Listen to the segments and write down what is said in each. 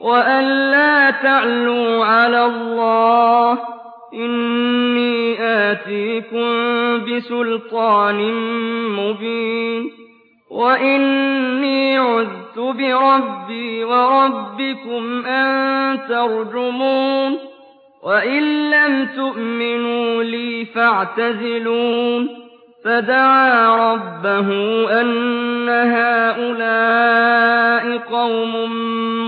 وَأَن لَّا تَعْلُوا عَلَى اللَّهِ إِنِّي آتِيكُم بِسُلْطَانٍ مُّبِينٍ وَإِنِّي عُذْتُ بِرَبِّي وَرَبِّكُمْ أَن تَرْجُمُونِ وَإِن لَّمْ تُؤْمِنُوا لِي فَاعْتَزِلُونِ فَدَعَا رَبَّهُ أَنَّ هَٰؤُلَاءِ قَوْمٌ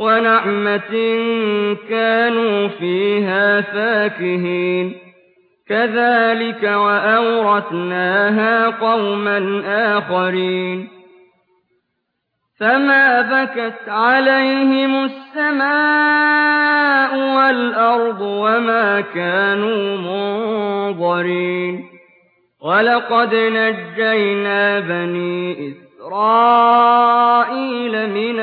وَنَعْمَةٍ كَانُوا فِيهَا فَاكِهِينَ. كَذَٰلِكَ وَأَوْرَثْنَاهَا قَوْمًا آخَرِينَ. فَمَا بَكَتْ عَلَيْهِمُ السَّمَاءُ وَالْأَرْضُ وَمَا كَانُوا مُنظَرِينَ. وَلَقَدْ نَجَّيْنَا بَنِي إِسْرَائِيلَ.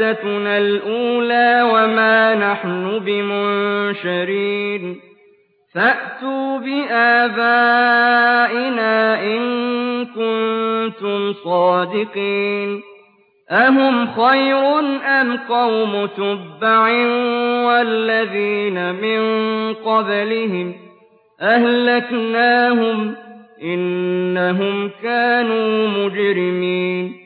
مَوْتَتُنَا الْأُولَىٰ وَمَا نَحْنُ بِمُنشَرِينَ. فَأْتُوا بِآبَائِنَا إِن كُنتُمْ صَادِقِينَ. أَهُمْ خَيْرٌ أَمْ قَوْمُ تُبَّعٍ وَالَّذِينَ مِن قَبْلِهِمْ ۚ أَهْلَكْنَاهُمْ ۖ إِنَّهُمْ كَانُوا مُجْرِمِينَ.